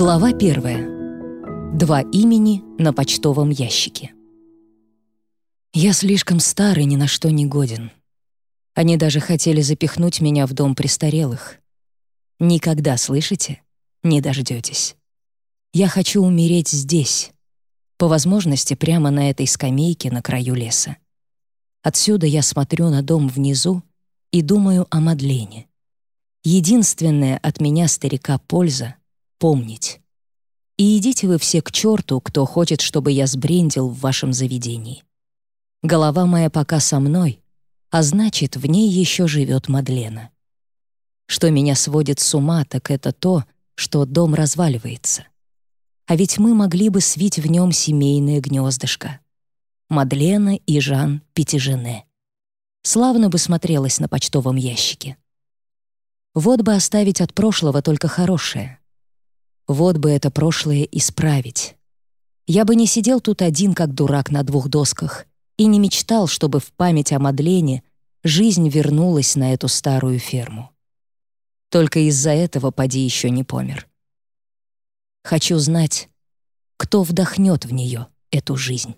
Глава первая. Два имени на почтовом ящике. Я слишком старый, ни на что не годен. Они даже хотели запихнуть меня в дом престарелых. Никогда, слышите? Не дождетесь. Я хочу умереть здесь, по возможности прямо на этой скамейке на краю леса. Отсюда я смотрю на дом внизу и думаю о Мадлене. Единственная от меня старика польза — помнить. И идите вы все к черту, кто хочет, чтобы я сбрендил в вашем заведении. Голова моя пока со мной, а значит, в ней еще живет Мадлена. Что меня сводит с ума, так это то, что дом разваливается. А ведь мы могли бы свить в нем семейное гнездышко. Мадлена и Жан Пятижене. Славно бы смотрелось на почтовом ящике. Вот бы оставить от прошлого только хорошее. Вот бы это прошлое исправить. Я бы не сидел тут один, как дурак на двух досках, и не мечтал, чтобы в память о Мадлене жизнь вернулась на эту старую ферму. Только из-за этого поди еще не помер. Хочу знать, кто вдохнет в нее эту жизнь.